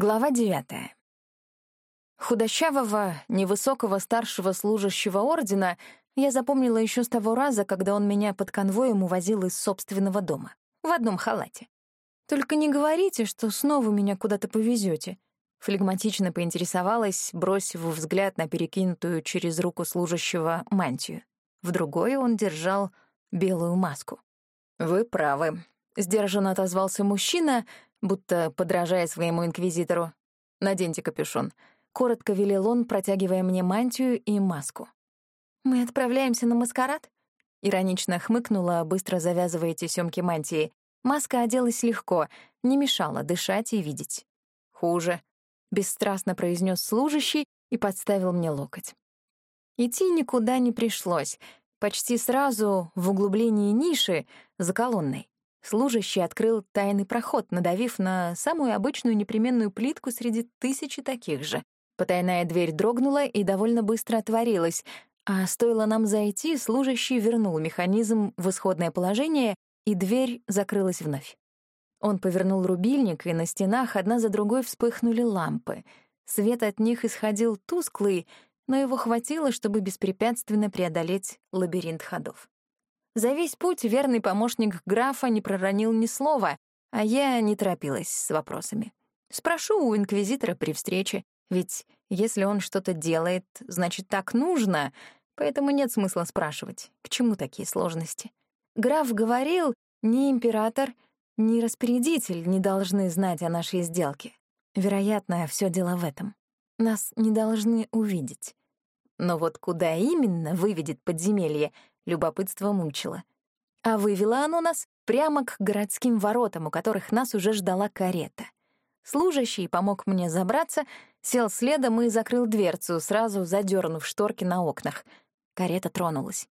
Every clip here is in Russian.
Глава девятая. Худощавого, невысокого старшего служащего ордена я запомнила еще с того раза, когда он меня под конвоем увозил из собственного дома. В одном халате. «Только не говорите, что снова меня куда-то повезете. флегматично поинтересовалась, бросив взгляд на перекинутую через руку служащего мантию. В другой он держал белую маску. «Вы правы», — сдержанно отозвался мужчина, будто подражая своему инквизитору. «Наденьте капюшон». Коротко велел он, протягивая мне мантию и маску. «Мы отправляемся на маскарад?» Иронично хмыкнула, быстро завязывая тесёмки мантии. Маска оделась легко, не мешала дышать и видеть. «Хуже», — бесстрастно произнес служащий и подставил мне локоть. Идти никуда не пришлось. Почти сразу в углублении ниши, за колонной, Служащий открыл тайный проход, надавив на самую обычную непременную плитку среди тысячи таких же. Потайная дверь дрогнула и довольно быстро отворилась, а стоило нам зайти, служащий вернул механизм в исходное положение, и дверь закрылась вновь. Он повернул рубильник, и на стенах одна за другой вспыхнули лампы. Свет от них исходил тусклый, но его хватило, чтобы беспрепятственно преодолеть лабиринт ходов. За весь путь верный помощник графа не проронил ни слова, а я не торопилась с вопросами. Спрошу у инквизитора при встрече, ведь если он что-то делает, значит, так нужно, поэтому нет смысла спрашивать, к чему такие сложности. Граф говорил, ни император, ни распорядитель не должны знать о нашей сделке. Вероятно, все дело в этом. Нас не должны увидеть. Но вот куда именно выведет подземелье, Любопытство мучило. А вывело оно нас прямо к городским воротам, у которых нас уже ждала карета. Служащий помог мне забраться, сел следом и закрыл дверцу, сразу задернув шторки на окнах. Карета тронулась.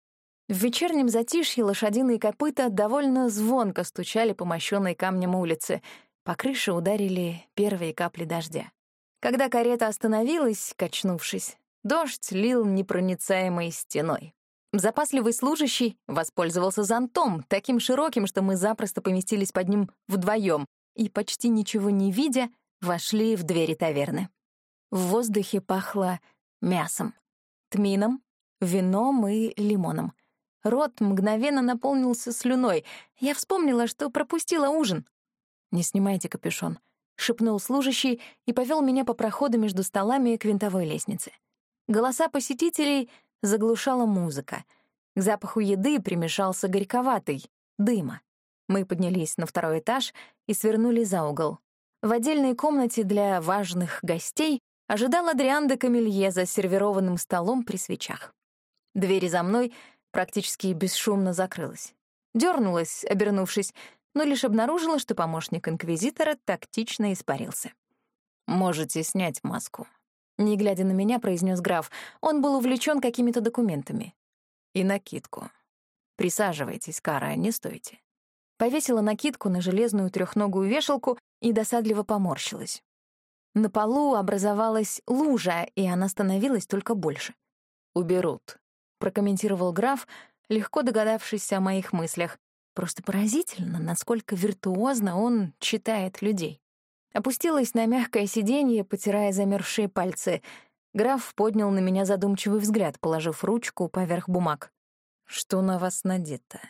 В вечернем затишье лошадиные копыта довольно звонко стучали по мощенной камнем улице. По крыше ударили первые капли дождя. Когда карета остановилась, качнувшись, дождь лил непроницаемой стеной. Запасливый служащий воспользовался зонтом, таким широким, что мы запросто поместились под ним вдвоем, и, почти ничего не видя, вошли в двери таверны. В воздухе пахло мясом, тмином, вином и лимоном. Рот мгновенно наполнился слюной. Я вспомнила, что пропустила ужин. «Не снимайте капюшон», — шепнул служащий и повел меня по проходу между столами к винтовой лестнице. Голоса посетителей заглушала музыка. К запаху еды примешался горьковатый, дыма. Мы поднялись на второй этаж и свернули за угол. В отдельной комнате для важных гостей ожидал Адриан де Камелье за сервированным столом при свечах. Дверь за мной практически бесшумно закрылась. Дёрнулась, обернувшись, но лишь обнаружила, что помощник инквизитора тактично испарился. «Можете снять маску», не глядя на меня, произнес граф. Он был увлечен какими-то документами. И накидку. Присаживайтесь, Кара, не стойте. Повесила накидку на железную трехногую вешалку и досадливо поморщилась. На полу образовалась лужа, и она становилась только больше. «Уберут», — прокомментировал граф, легко догадавшись о моих мыслях. Просто поразительно, насколько виртуозно он читает людей. Опустилась на мягкое сиденье, потирая замерзшие пальцы. Граф поднял на меня задумчивый взгляд, положив ручку поверх бумаг. «Что на вас надето?»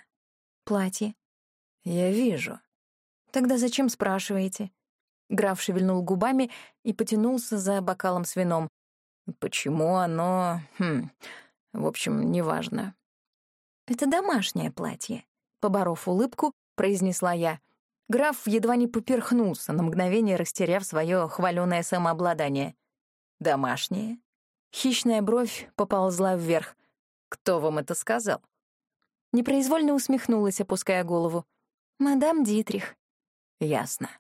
«Платье». «Я вижу». «Тогда зачем спрашиваете?» Граф шевельнул губами и потянулся за бокалом с вином. «Почему оно... Хм... В общем, неважно». «Это домашнее платье», — поборов улыбку, произнесла я. Граф едва не поперхнулся, на мгновение растеряв свое хваленое самообладание. «Домашнее?» Хищная бровь поползла вверх. «Кто вам это сказал?» Непроизвольно усмехнулась, опуская голову. «Мадам Дитрих». «Ясно».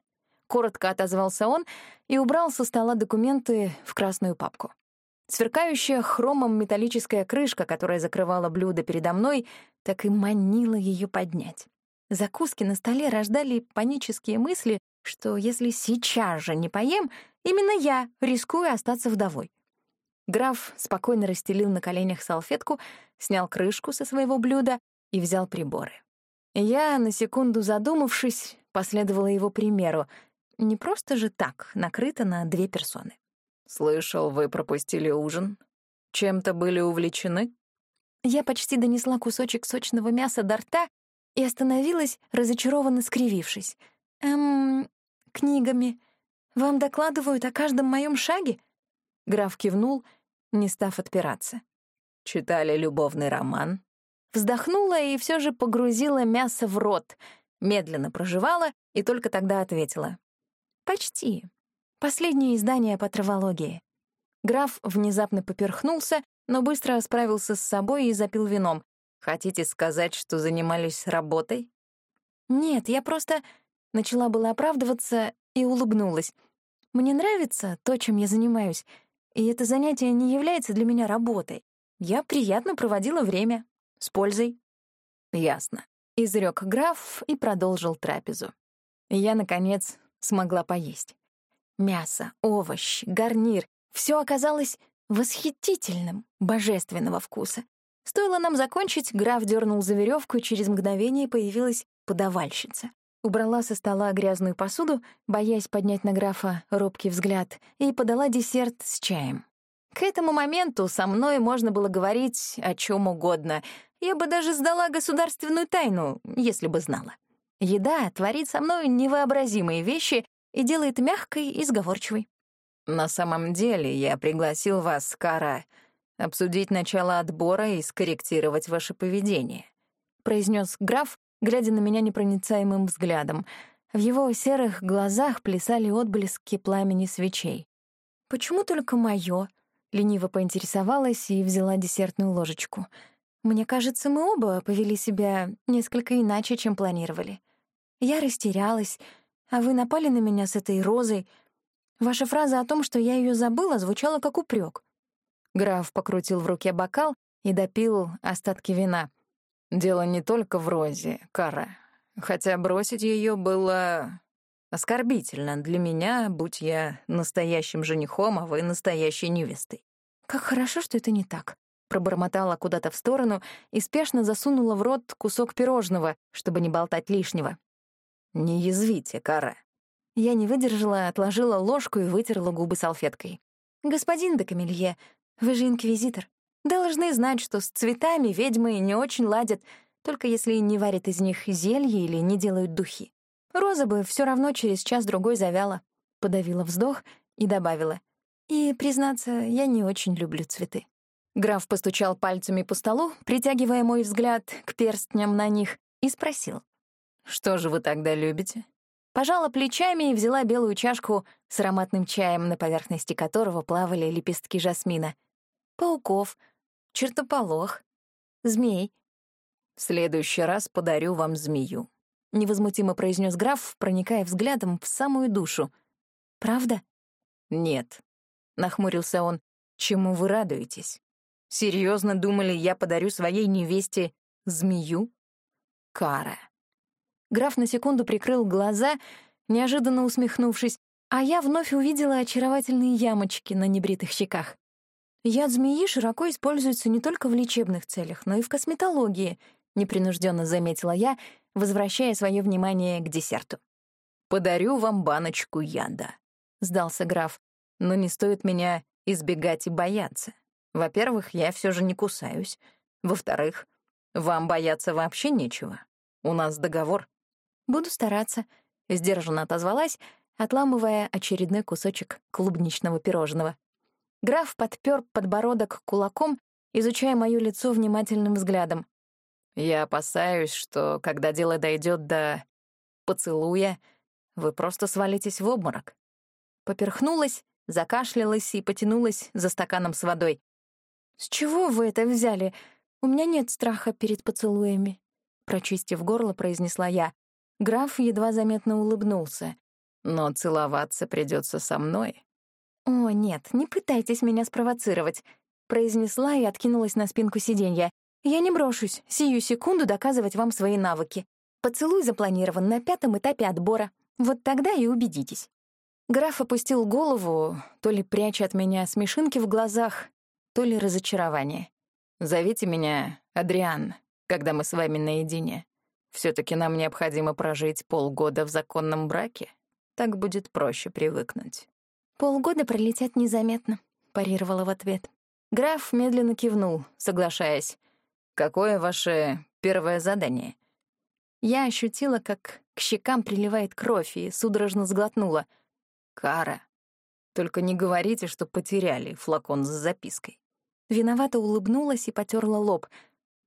Коротко отозвался он и убрал со стола документы в красную папку. Сверкающая хромом металлическая крышка, которая закрывала блюдо передо мной, так и манила ее поднять. Закуски на столе рождали панические мысли, что если сейчас же не поем, именно я рискую остаться вдовой. Граф спокойно расстелил на коленях салфетку, снял крышку со своего блюда и взял приборы. Я, на секунду задумавшись, последовала его примеру. не просто же так накрыто на две персоны. «Слышал, вы пропустили ужин. Чем-то были увлечены?» Я почти донесла кусочек сочного мяса до рта и остановилась, разочарованно скривившись. «Эм, книгами. Вам докладывают о каждом моем шаге?» Граф кивнул, не став отпираться. «Читали любовный роман?» Вздохнула и все же погрузила мясо в рот, медленно проживала и только тогда ответила. «Почти. Последнее издание по травологии». Граф внезапно поперхнулся, но быстро справился с собой и запил вином. «Хотите сказать, что занимались работой?» «Нет, я просто...» Начала была оправдываться и улыбнулась. «Мне нравится то, чем я занимаюсь, и это занятие не является для меня работой. Я приятно проводила время. С пользой». «Ясно», — изрек граф и продолжил трапезу. Я, наконец, смогла поесть. Мясо, овощ, гарнир — все оказалось восхитительным, божественного вкуса. Стоило нам закончить, граф дернул за веревку, и через мгновение появилась подавальщица. Убрала со стола грязную посуду, боясь поднять на графа робкий взгляд, и подала десерт с чаем. К этому моменту со мной можно было говорить о чем угодно. Я бы даже сдала государственную тайну, если бы знала. Еда творит со мной невообразимые вещи и делает мягкой и сговорчивой. «На самом деле я пригласил вас, Кара, обсудить начало отбора и скорректировать ваше поведение», — произнес граф, глядя на меня непроницаемым взглядом. В его серых глазах плясали отблески пламени свечей. «Почему только моё?» — лениво поинтересовалась и взяла десертную ложечку. «Мне кажется, мы оба повели себя несколько иначе, чем планировали. Я растерялась, а вы напали на меня с этой розой. Ваша фраза о том, что я её забыла, звучала как упрек. Граф покрутил в руке бокал и допил остатки вина — Дело не только в Розе, Кара. Хотя бросить ее было оскорбительно для меня, будь я настоящим женихом, а вы настоящей невестой. «Как хорошо, что это не так», — пробормотала куда-то в сторону и спешно засунула в рот кусок пирожного, чтобы не болтать лишнего. «Не язвите, Кара». Я не выдержала, отложила ложку и вытерла губы салфеткой. «Господин де Камелье, вы же инквизитор. Должны знать, что с цветами ведьмы не очень ладят, только если не варят из них зелье или не делают духи. Роза бы все равно через час-другой завяла. Подавила вздох и добавила. И, признаться, я не очень люблю цветы. Граф постучал пальцами по столу, притягивая мой взгляд к перстням на них, и спросил. «Что же вы тогда любите?» Пожала плечами и взяла белую чашку с ароматным чаем, на поверхности которого плавали лепестки жасмина. Пауков — чертополох, змей. «В следующий раз подарю вам змею», — невозмутимо произнес граф, проникая взглядом в самую душу. «Правда?» «Нет», — нахмурился он. «Чему вы радуетесь? Серьезно думали, я подарю своей невесте змею? Кара». Граф на секунду прикрыл глаза, неожиданно усмехнувшись, а я вновь увидела очаровательные ямочки на небритых щеках. Яд змеи широко используется не только в лечебных целях, но и в косметологии, непринужденно заметила я, возвращая свое внимание к десерту. «Подарю вам баночку яда», — сдался граф. «Но не стоит меня избегать и бояться. Во-первых, я все же не кусаюсь. Во-вторых, вам бояться вообще нечего. У нас договор». «Буду стараться», — сдержанно отозвалась, отламывая очередной кусочек клубничного пирожного. Граф подпер подбородок кулаком, изучая моё лицо внимательным взглядом. «Я опасаюсь, что, когда дело дойдет до поцелуя, вы просто свалитесь в обморок». Поперхнулась, закашлялась и потянулась за стаканом с водой. «С чего вы это взяли? У меня нет страха перед поцелуями», — прочистив горло, произнесла я. Граф едва заметно улыбнулся. «Но целоваться придется со мной. «О, нет, не пытайтесь меня спровоцировать», — произнесла и откинулась на спинку сиденья. «Я не брошусь, сию секунду доказывать вам свои навыки. Поцелуй запланирован на пятом этапе отбора. Вот тогда и убедитесь». Граф опустил голову, то ли пряча от меня смешинки в глазах, то ли разочарование. «Зовите меня Адриан, когда мы с вами наедине. все таки нам необходимо прожить полгода в законном браке». Так будет проще привыкнуть. «Полгода пролетят незаметно», — парировала в ответ. Граф медленно кивнул, соглашаясь. «Какое ваше первое задание?» Я ощутила, как к щекам приливает кровь и судорожно сглотнула. «Кара, только не говорите, что потеряли флакон с запиской». Виновато улыбнулась и потерла лоб.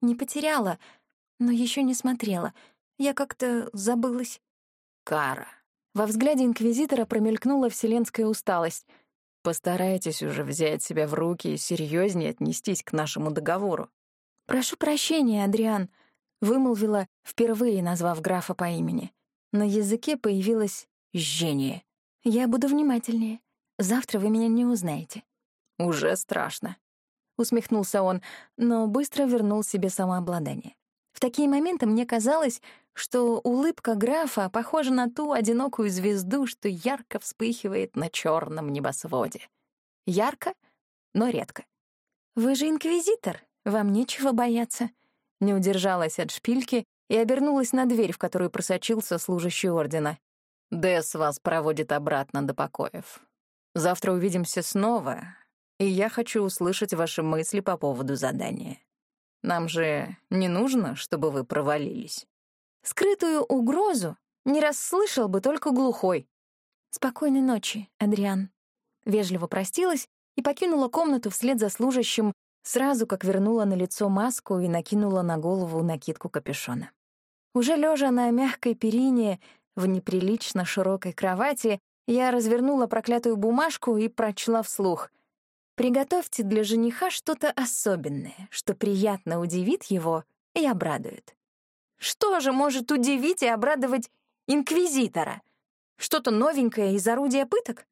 Не потеряла, но еще не смотрела. Я как-то забылась. «Кара». Во взгляде инквизитора промелькнула вселенская усталость. «Постарайтесь уже взять себя в руки и серьезнее отнестись к нашему договору». «Прошу прощения, Адриан», — вымолвила, впервые назвав графа по имени. На языке появилось жжение. «Я буду внимательнее. Завтра вы меня не узнаете». «Уже страшно», — усмехнулся он, но быстро вернул себе самообладание. В такие моменты мне казалось, что улыбка графа похожа на ту одинокую звезду, что ярко вспыхивает на черном небосводе. Ярко, но редко. «Вы же инквизитор, вам нечего бояться», — не удержалась от шпильки и обернулась на дверь, в которую просочился служащий ордена. «Дэс вас проводит обратно до покоев. Завтра увидимся снова, и я хочу услышать ваши мысли по поводу задания. Нам же не нужно, чтобы вы провалились». Скрытую угрозу не расслышал бы только глухой. «Спокойной ночи, Адриан». Вежливо простилась и покинула комнату вслед за служащим, сразу как вернула на лицо маску и накинула на голову накидку капюшона. Уже лежа на мягкой перине в неприлично широкой кровати, я развернула проклятую бумажку и прочла вслух. «Приготовьте для жениха что-то особенное, что приятно удивит его и обрадует». Что же может удивить и обрадовать инквизитора? Что-то новенькое из орудия пыток?